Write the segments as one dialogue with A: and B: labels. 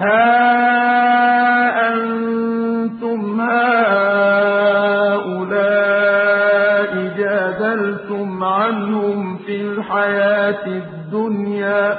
A: هَا أَنتُمْ هَٰؤُلَاءِ جَادَلْتُمْ عَنْهُمْ فِي الْحَيَاةِ الدُّنْيَا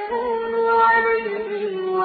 A: مَّن يَكُونُ عَلَيْهِمْ وَكِيلًا